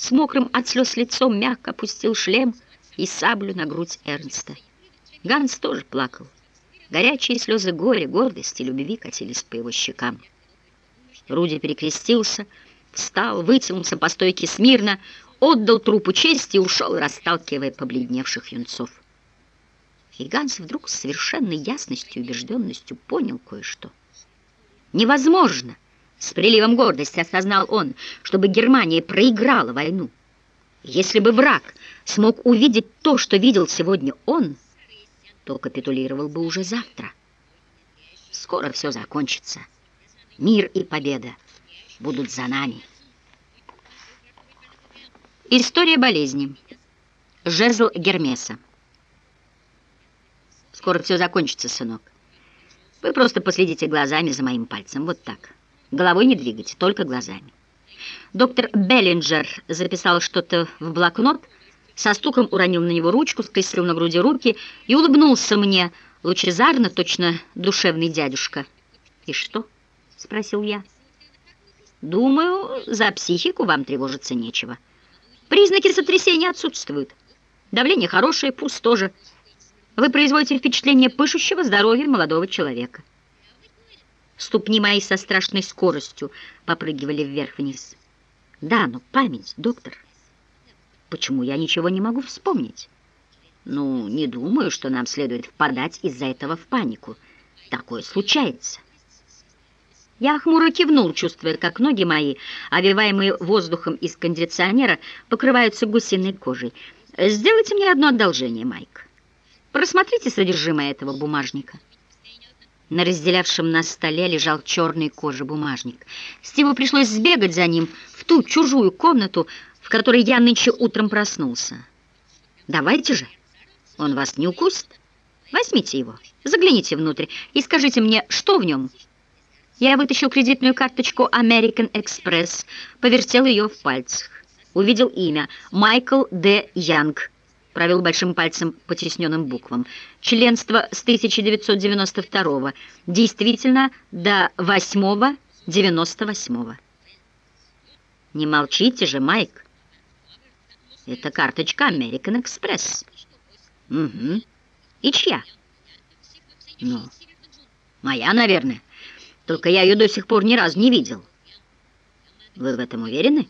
с мокрым от слез лицом мягко опустил шлем и саблю на грудь Эрнста. Ганс тоже плакал. Горячие слезы горя, гордости, любви катились по его щекам. Руди перекрестился, встал, вытянулся по стойке смирно, отдал трупу чести и ушел, расталкивая побледневших юнцов. И Ганс вдруг с совершенной ясностью и убежденностью понял кое-что. Невозможно, с приливом гордости осознал он, чтобы Германия проиграла войну. Если бы враг смог увидеть то, что видел сегодня он, то капитулировал бы уже завтра. Скоро все закончится. Мир и победа будут за нами. История болезни. Жезл Гермеса. Скоро все закончится, сынок. Вы просто последите глазами за моим пальцем. Вот так. Головой не двигайте, только глазами. Доктор Беллинджер записал что-то в блокнот, со стуком уронил на него ручку, скрестил на груди руки и улыбнулся мне, лучезарно, точно душевный дядюшка. «И что?» — спросил я. «Думаю, за психику вам тревожиться нечего. Признаки сотрясения отсутствуют. Давление хорошее, пульс тоже». Вы производите впечатление пышущего здоровья молодого человека. Ступни мои со страшной скоростью попрыгивали вверх-вниз. Да, но память, доктор. Почему я ничего не могу вспомнить? Ну, не думаю, что нам следует впадать из-за этого в панику. Такое случается. Я хмуро кивнул, чувствуя, как ноги мои, овиваемые воздухом из кондиционера, покрываются гусиной кожей. Сделайте мне одно одолжение, Майк. Просмотрите содержимое этого бумажника. На разделявшем нас столе лежал черный кожи бумажник. Стиву пришлось сбегать за ним в ту чужую комнату, в которой я нынче утром проснулся. Давайте же, он вас не укусит. Возьмите его, загляните внутрь и скажите мне, что в нем. Я вытащил кредитную карточку American Express, повертел ее в пальцах. Увидел имя Майкл Д. Янг провел большим пальцем по тесненным буквам. Членство с 1992 действительно до 8-98. Не молчите же, Майк. Это карточка American Express. Угу. И чья? Ну, моя, наверное. Только я ее до сих пор ни разу не видел. Вы в этом уверены?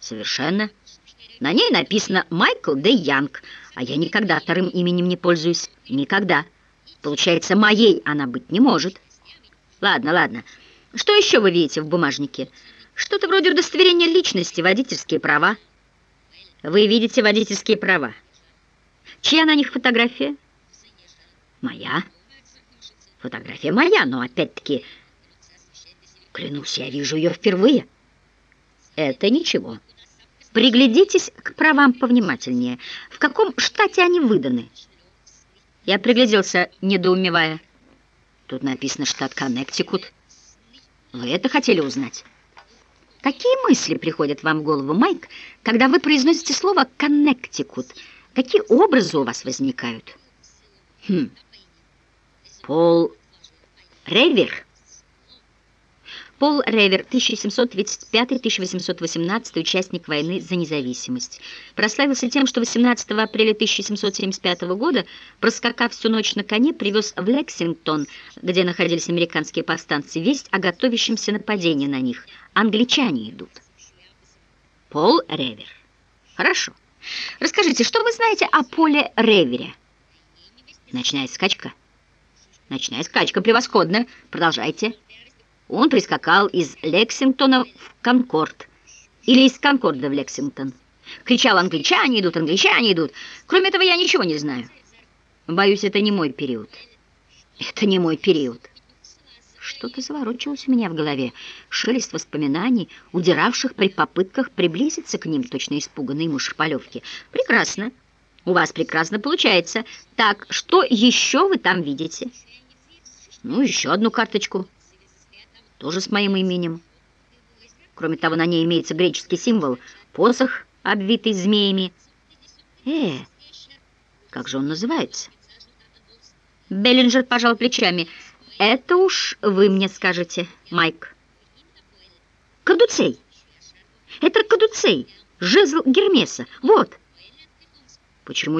Совершенно. На ней написано «Майкл Де Янг», а я никогда вторым именем не пользуюсь. Никогда. Получается, моей она быть не может. Ладно, ладно. Что еще вы видите в бумажнике? Что-то вроде удостоверения личности, водительские права. Вы видите водительские права. Чья на них фотография? Моя. Фотография моя, но опять-таки, клянусь, я вижу ее впервые. Это ничего. Приглядитесь к правам повнимательнее. В каком штате они выданы? Я пригляделся, недоумевая. Тут написано штат Коннектикут. Вы это хотели узнать? Какие мысли приходят вам в голову, Майк, когда вы произносите слово «Коннектикут»? Какие образы у вас возникают? Хм. Пол Ревер. Пол Ревер, 1735-1818, участник войны за независимость. Прославился тем, что 18 апреля 1775 года, проскакав всю ночь на коне, привез в Лексингтон, где находились американские повстанцы, весть о готовящемся нападении на них. Англичане идут. Пол Ревер. Хорошо. Расскажите, что вы знаете о Поле Ревере? Ночная скачка. Ночная скачка превосходно. Продолжайте. Он прискакал из Лексингтона в Конкорд. Или из Конкорда в Лексингтон. Кричал «Англичане идут, англичане идут!» Кроме этого, я ничего не знаю. Боюсь, это не мой период. Это не мой период. Что-то заворочилось у меня в голове. Шелест воспоминаний, удиравших при попытках приблизиться к ним, точно испуганные мыши-полевки. Прекрасно. У вас прекрасно получается. Так, что еще вы там видите? Ну, еще одну карточку тоже с моим именем. Кроме того, на ней имеется греческий символ — посох, обвитый змеями. Э, как же он называется? Беллинджер пожал плечами. Это уж вы мне скажете, Майк. Кадуцей. Это кадуцей. Жезл Гермеса. Вот. Почему